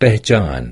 पहचान